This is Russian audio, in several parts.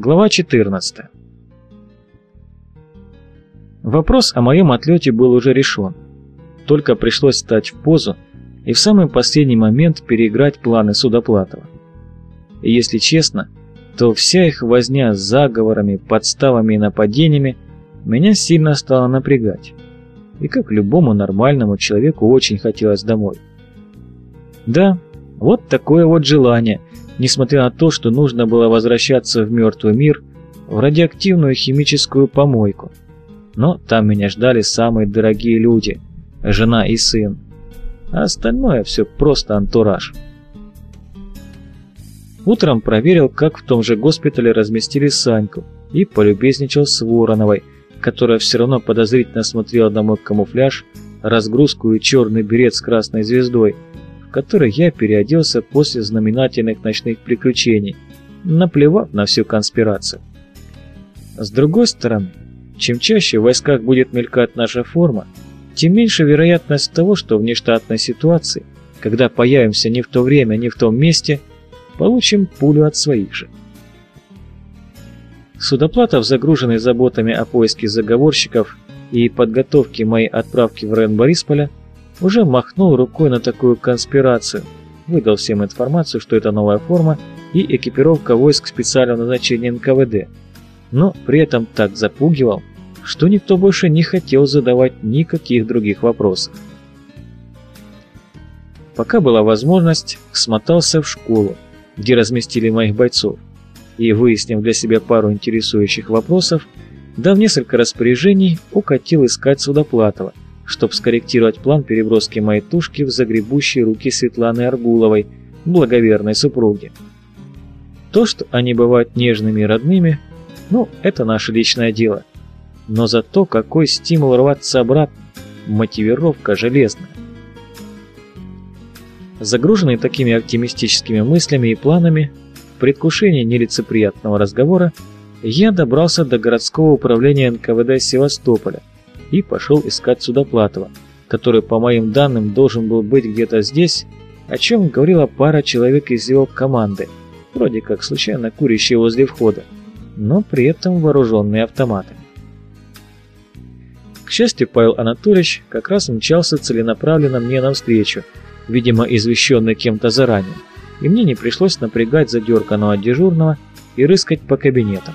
Глава 14. Вопрос о моем отлете был уже решен. Только пришлось встать в позу и в самый последний момент переиграть планы Судоплатова. И если честно, то вся их возня с заговорами, подставами и нападениями меня сильно стала напрягать. И как любому нормальному человеку очень хотелось домой. Да, вот такое вот желание, несмотря на то, что нужно было возвращаться в мертвый мир, в радиоактивную химическую помойку. Но там меня ждали самые дорогие люди, жена и сын. А остальное все просто антураж. Утром проверил, как в том же госпитале разместили Саньку, и полюбезничал с Вороновой, которая все равно подозрительно смотрела на мой камуфляж, разгрузку и черный берет с красной звездой, в который я переоделся после знаменательных ночных приключений, наплевав на всю конспирацию. С другой стороны, чем чаще в войсках будет мелькать наша форма, тем меньше вероятность того, что в нештатной ситуации, когда появимся не в то время, не в том месте, получим пулю от своих же. Судоплатов, загруженный заботами о поиске заговорщиков и подготовке моей отправки в район Борисполя, уже махнул рукой на такую конспирацию, выдал всем информацию, что это новая форма и экипировка войск специального назначения НКВД, но при этом так запугивал, что никто больше не хотел задавать никаких других вопросов. Пока была возможность, смотался в школу, где разместили моих бойцов, и, выяснив для себя пару интересующих вопросов, дав несколько распоряжений, укатил искать Судоплатова, чтобы скорректировать план переброски моей тушки в загребущие руки Светланы Аргуловой, благоверной супруги. То, что они бывают нежными и родными, ну, это наше личное дело. Но зато какой стимул рваться обратно, мотивировка железная. Загруженный такими оптимистическими мыслями и планами, в предвкушении нелицеприятного разговора, я добрался до городского управления НКВД Севастополя и пошел искать Судоплатова, который, по моим данным, должен был быть где-то здесь, о чем говорила пара человек из его команды, вроде как случайно курящие возле входа, но при этом вооруженные автоматами. К счастью, Павел Анатольевич как раз мчался целенаправленно мне навстречу, видимо, извещенный кем-то заранее, и мне не пришлось напрягать задерганного дежурного и рыскать по кабинетам.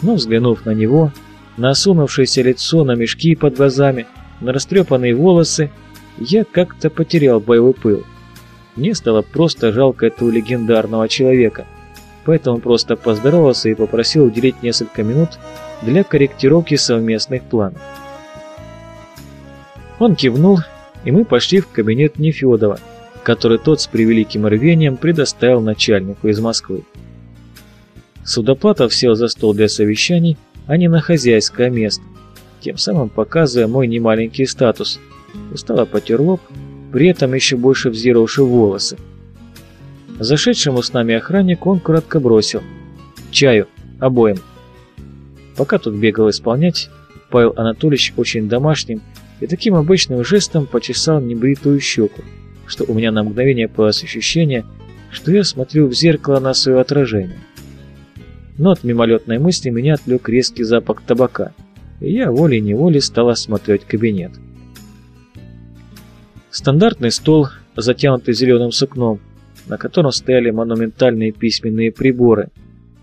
Но взглянув на него, на осунувшееся лицо, на мешки под глазами, на растрепанные волосы, я как-то потерял боевой пыл. Мне стало просто жалко этого легендарного человека, поэтому просто поздоровался и попросил уделить несколько минут для корректировки совместных планов. Он кивнул и мы пошли в кабинет Нефедова, который тот с превеликим рвением предоставил начальнику из Москвы. Судоплатов сел за стол для совещаний, а не на хозяйское место, тем самым показывая мой немаленький статус. Устало потер лоб, при этом еще больше взировавший волосы. Зашедшему с нами охраннику он коротко бросил «Чаю, обоим». Пока тут бегал исполнять, Павел Анатольевич очень домашним и таким обычным жестом почесал небритую щеку, что у меня на мгновение появилось ощущение, что я смотрю в зеркало на свое отражение. Но от мимолетной мысли меня отвлек резкий запах табака, и я волей-неволей стал осматривать кабинет. Стандартный стол, затянутый зеленым сукном, на котором стояли монументальные письменные приборы,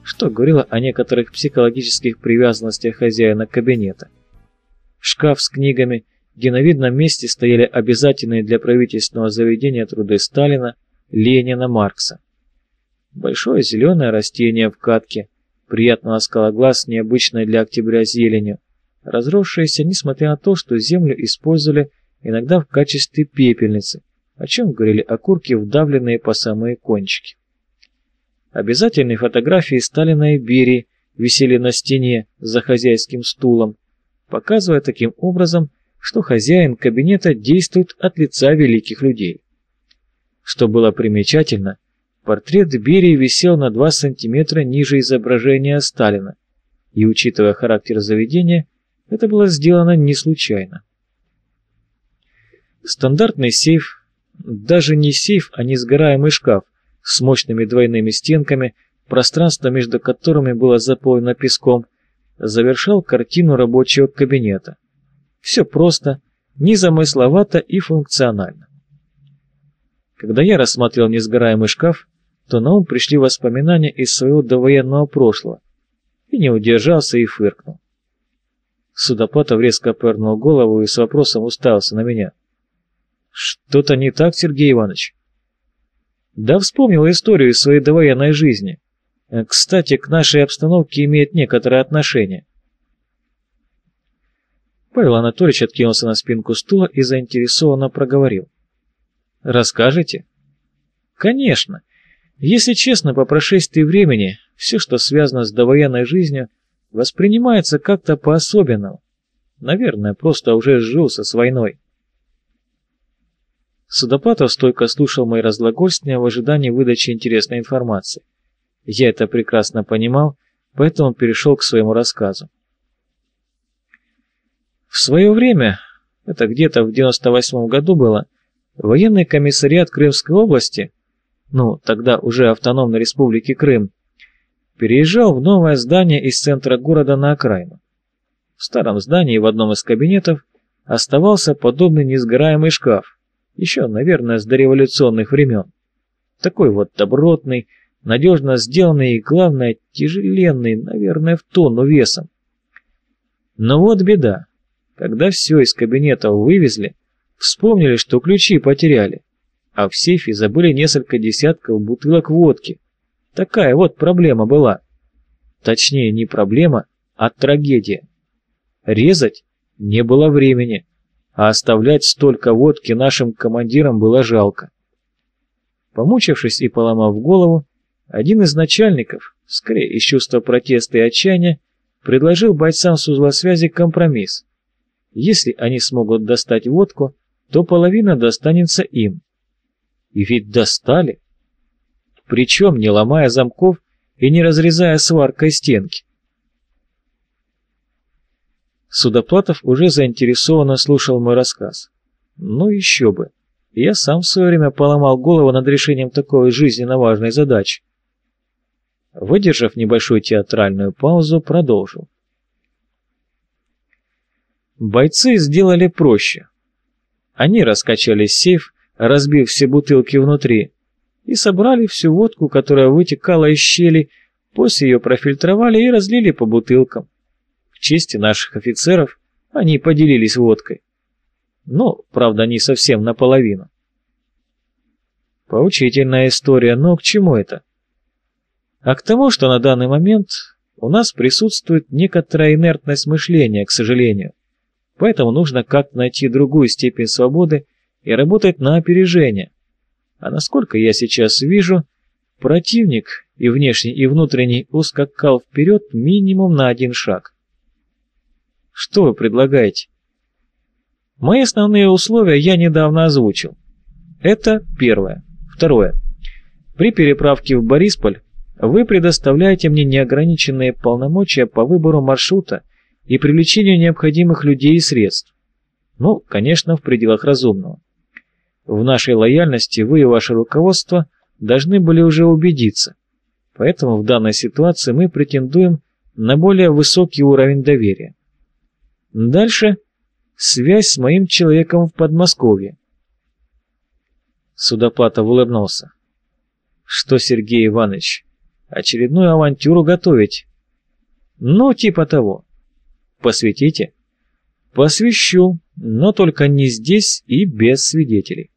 что говорило о некоторых психологических привязанностях хозяина кабинета. Шкаф с книгами где на видном месте стояли обязательные для правительственного заведения труды Сталина, Ленина, Маркса. Большое зеленое растение в катке, приятно ласкало глаз необычной для октября зеленью, разросшееся, несмотря на то, что землю использовали иногда в качестве пепельницы, о чем говорили окурки, вдавленные по самые кончики. Обязательные фотографии Сталина и Берии висели на стене за хозяйским стулом, показывая таким образом, что хозяин кабинета действует от лица великих людей. Что было примечательно, портрет Берии висел на 2 сантиметра ниже изображения Сталина, и, учитывая характер заведения, это было сделано не случайно. Стандартный сейф, даже не сейф, а несгораемый шкаф с мощными двойными стенками, пространство между которыми было заполнено песком, завершал картину рабочего кабинета. Все просто, незамысловато и функционально. Когда я рассматривал несгораемый шкаф, то на ум пришли воспоминания из своего довоенного прошлого, и не удержался и фыркнул. Судопатов резко повернул голову и с вопросом уставился на меня. «Что-то не так, Сергей Иванович?» «Да вспомнил историю из своей довоенной жизни. Э, кстати, к нашей обстановке имеет некоторое отношение». Павел Анатольевич откинулся на спинку стула и заинтересованно проговорил. «Расскажете?» «Конечно. Если честно, по прошествии времени все, что связано с довоенной жизнью, воспринимается как-то по-особенному. Наверное, просто уже сжился с войной. Судопатов стойко слушал мои разглагольствия в ожидании выдачи интересной информации. Я это прекрасно понимал, поэтому перешел к своему рассказу. В свое время, это где-то в 98 году было, военный комиссариат Крымской области, ну, тогда уже автономной республики Крым, переезжал в новое здание из центра города на окраину. В старом здании в одном из кабинетов оставался подобный несгораемый шкаф, еще, наверное, с дореволюционных времен. Такой вот добротный, надежно сделанный и, главное, тяжеленный, наверное, в тонну весом. Но вот беда. Когда все из кабинета вывезли, вспомнили, что ключи потеряли, а в сейфе забыли несколько десятков бутылок водки. Такая вот проблема была. Точнее, не проблема, а трагедия. Резать не было времени, а оставлять столько водки нашим командирам было жалко. Помучившись и поломав голову, один из начальников, скорее из чувства протеста и отчаяния, предложил бойцам с узла связи компромисс. Если они смогут достать водку, то половина достанется им. И ведь достали причем не ломая замков и не разрезая сваркой стенки. Судоплатов уже заинтересованно слушал мой рассказ. Ну еще бы. Я сам в свое время поломал голову над решением такой жизненно важной задачи. Выдержав небольшую театральную паузу, продолжил. Бойцы сделали проще. Они раскачали сейф, разбив все бутылки внутри, и собрали всю водку, которая вытекала из щели, после ее профильтровали и разлили по бутылкам. В чести наших офицеров они поделились водкой. Ну, правда, не совсем наполовину. Поучительная история, но к чему это? А к тому, что на данный момент у нас присутствует некоторая инертность мышления, к сожалению. Поэтому нужно как-то найти другую степень свободы и работать на опережение. А насколько я сейчас вижу, противник и внешний, и внутренний ускакал вперед минимум на один шаг. Что вы предлагаете? Мои основные условия я недавно озвучил. Это первое. Второе. При переправке в Борисполь вы предоставляете мне неограниченные полномочия по выбору маршрута и привлечению необходимых людей и средств. Ну, конечно, в пределах разумного. В нашей лояльности вы и ваше руководство должны были уже убедиться. Поэтому в данной ситуации мы претендуем на более высокий уровень доверия. Дальше связь с моим человеком в Подмосковье. Судоплатов улыбнулся. Что, Сергей Иванович, очередную авантюру готовить? Ну, типа того. Посвятите? Посвящу, но только не здесь и без свидетелей.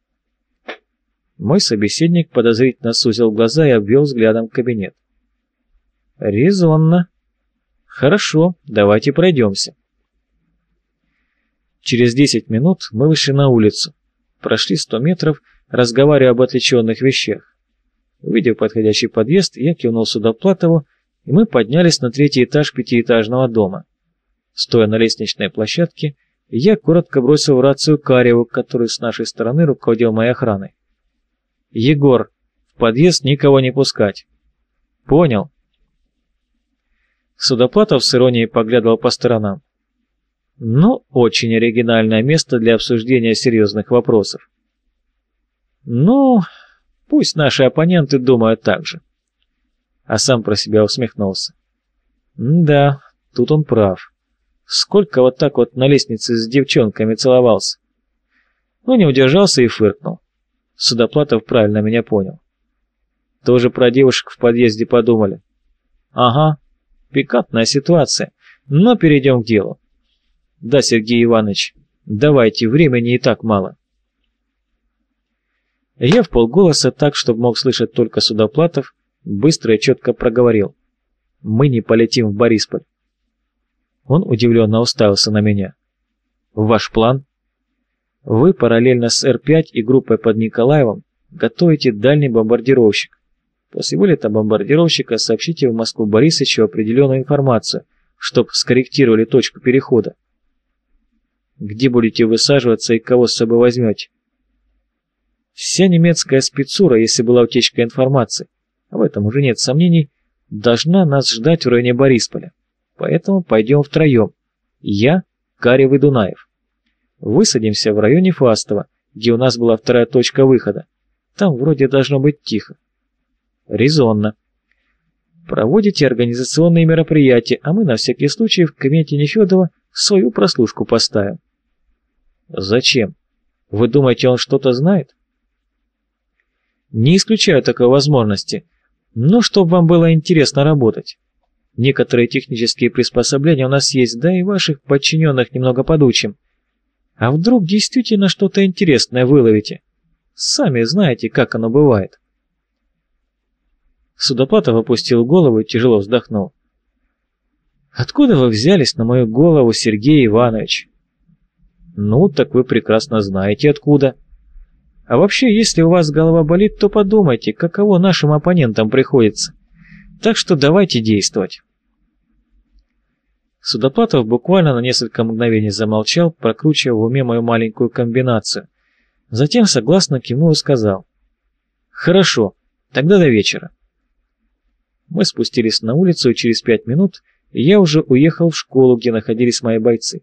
Мой собеседник подозрительно сузил глаза и обвел взглядом кабинет. «Резонно. Хорошо, давайте пройдемся». Через десять минут мы вышли на улицу, прошли сто метров, разговаривая об отвлеченных вещах. Увидев подходящий подъезд, я кивнул Судоплатову, и мы поднялись на третий этаж пятиэтажного дома. Стоя на лестничной площадке, я коротко бросил в рацию Кареву, который с нашей стороны руководил моей охраной. Егор, в подъезд никого не пускать. Понял. Судоплатов с иронией поглядывал по сторонам. Ну, очень оригинальное место для обсуждения серьезных вопросов. Ну, пусть наши оппоненты думают так же. а сам про себя усмехнулся. да, тут он прав. Сколько вот так вот на лестнице с девчонками целовался. Ну, не удержался и фыркнул. Судоплатов правильно меня понял. Тоже про девушек в подъезде подумали. Ага, пикантная ситуация, но перейдем к делу. Да, Сергей Иванович, давайте, времени и так мало. Я в полголоса так, чтобы мог слышать только Судоплатов, быстро и четко проговорил. Мы не полетим в Борисполь. Он удивленно уставился на меня. Ваш план? Вы параллельно с Р-5 и группой под Николаевым готовите дальний бомбардировщик. После вылета бомбардировщика сообщите в Москву Борисовичу определенную информацию, чтобы скорректировали точку перехода. Где будете высаживаться и кого с собой возьмете? Вся немецкая спецура, если была утечка информации, а в этом уже нет сомнений, должна нас ждать в районе Борисполя. Поэтому пойдем втроем. Я, Карев и Дунаев. Высадимся в районе Фастова, где у нас была вторая точка выхода. Там вроде должно быть тихо. Резонно. Проводите организационные мероприятия, а мы на всякий случай в кабинете Нефедова свою прослушку поставим. Зачем? Вы думаете, он что-то знает? Не исключаю такой возможности, но чтобы вам было интересно работать. Некоторые технические приспособления у нас есть, да и ваших подчиненных немного подучим. А вдруг действительно что-то интересное выловите? Сами знаете, как оно бывает. Судоплатов опустил голову и тяжело вздохнул. «Откуда вы взялись на мою голову, Сергей Иванович?» «Ну, так вы прекрасно знаете, откуда. А вообще, если у вас голова болит, то подумайте, каково нашим оппонентам приходится. Так что давайте действовать». Судоплатов буквально на несколько мгновений замолчал, прокручивая в уме мою маленькую комбинацию. Затем согласно кивнул и сказал. «Хорошо, тогда до вечера». Мы спустились на улицу, и через пять минут я уже уехал в школу, где находились мои бойцы.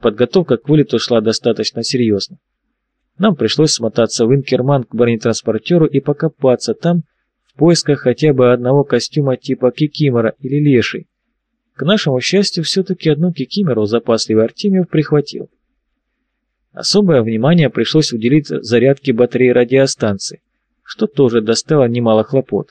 Подготовка к вылету шла достаточно серьезно. Нам пришлось смотаться в Инкерман к бронетранспортеру и покопаться там в поисках хотя бы одного костюма типа Кикимора или Леший. К нашему счастью, все-таки одну Кикимору запасливый Артемьев прихватил. Особое внимание пришлось уделить зарядке батареи радиостанции, что тоже доставило немало хлопот.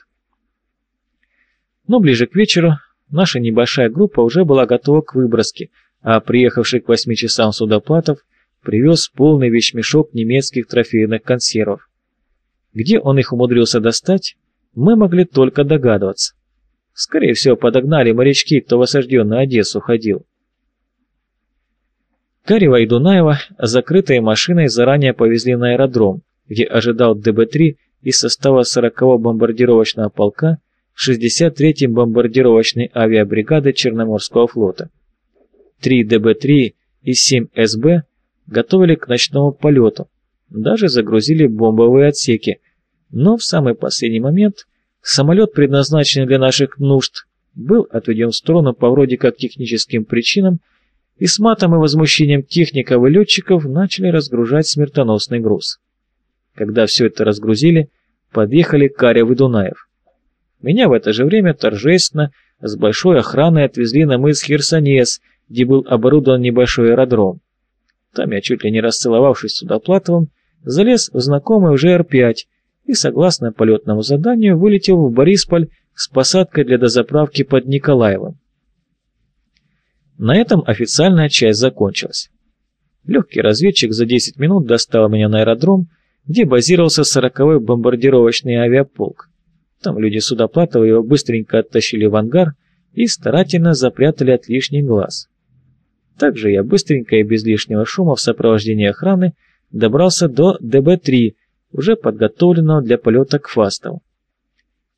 Но ближе к вечеру наша небольшая группа уже была готова к выброске, а приехавший к восьми часам Судоплатов привез полный вещмешок немецких трофейных консервов. Где он их умудрился достать, мы могли только догадываться. Скорее всего, подогнали морячки, кто в осажденную Одессу ходил. Карева и Дунаева закрытой машиной заранее повезли на аэродром, где ожидал ДБ-3 из состава 40-го бомбардировочного полка 63-й бомбардировочной авиабригады Черноморского флота. Три ДБ-3 и 7 СБ готовили к ночному полету, даже загрузили бомбовые отсеки, но в самый последний момент самолет, предназначенный для наших нужд, был отведен в сторону по вроде как техническим причинам, и с матом и возмущением техников и летчиков начали разгружать смертоносный груз. Когда все это разгрузили, подъехали Карев и Дунаев. Меня в это же время торжественно с большой охраной отвезли на мыс Херсонес, где был оборудован небольшой аэродром. Там я, чуть ли не расцеловавшись с Судоплатовым, залез в знакомый уже Р-5 и, согласно полетному заданию, вылетел в Борисполь с посадкой для дозаправки под Николаевым. На этом официальная часть закончилась. Легкий разведчик за 10 минут достал меня на аэродром, где базировался 40-й бомбардировочный авиаполк. Там люди Судоплатова его быстренько оттащили в ангар и старательно запрятали от лишних глаз. Также я быстренько и без лишнего шума в сопровождении охраны добрался до ДБ-3, уже подготовленного для полета к Фастову.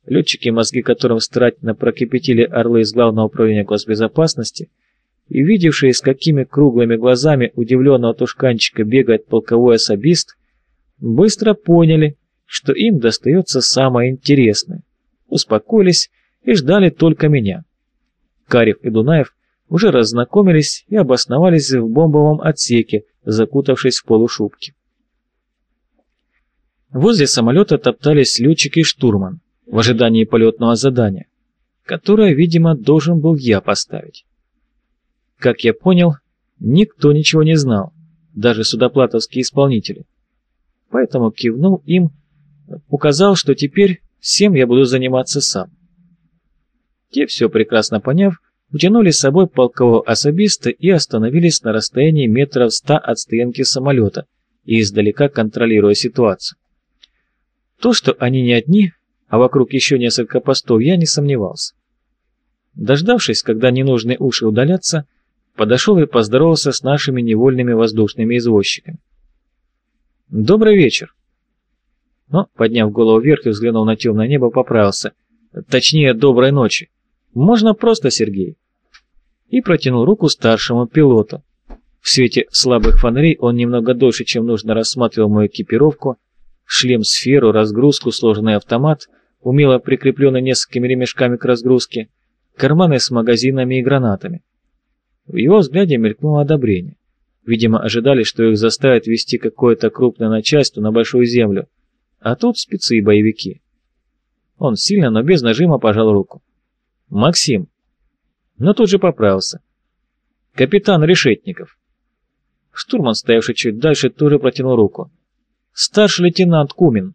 Летчики, мозги которым старательно прокипятили орлы из Главного управления госбезопасности, и видевшие, с какими круглыми глазами удивленного тушканчика бегает полковой особист, быстро поняли, что им достается самое интересное. Успокоились и ждали только меня. Карев и Дунаев уже разнакомились и обосновались в бомбовом отсеке, закутавшись в полушубки. Возле самолета топтались летчик и штурман, в ожидании полетного задания, которое, видимо, должен был я поставить. Как я понял, никто ничего не знал, даже судоплатовские исполнители. Поэтому кивнул им, указал, что теперь всем я буду заниматься сам. Те, все прекрасно поняв, утянули с собой полкового особиста и остановились на расстоянии метров ста от стоянки самолета и издалека контролируя ситуацию. То, что они не одни, а вокруг еще несколько постов, я не сомневался. Дождавшись, когда ненужные уши удалятся, подошел и поздоровался с нашими невольными воздушными извозчиками. «Добрый вечер!» Но, подняв голову вверх и взглянув на темное небо, поправился. «Точнее, доброй ночи!» Можно просто Сергей. И протянул руку старшему пилоту. В свете слабых фонарей он немного дольше, чем нужно, рассматривал мою экипировку, шлем-сферу, разгрузку, сложенный автомат, умело прикрепленный несколькими ремешками к разгрузке, карманы с магазинами и гранатами. В его взгляде мелькнуло одобрение. Видимо, ожидали, что их заставят вести какое-то крупное начальство на большую землю, а тут спецы и боевики. Он сильно, но без нажима пожал руку. Максим. Но тут же поправился. Капитан Решетников. Штурман, стоявший чуть дальше, тоже протянул руку. Старший лейтенант Кумин.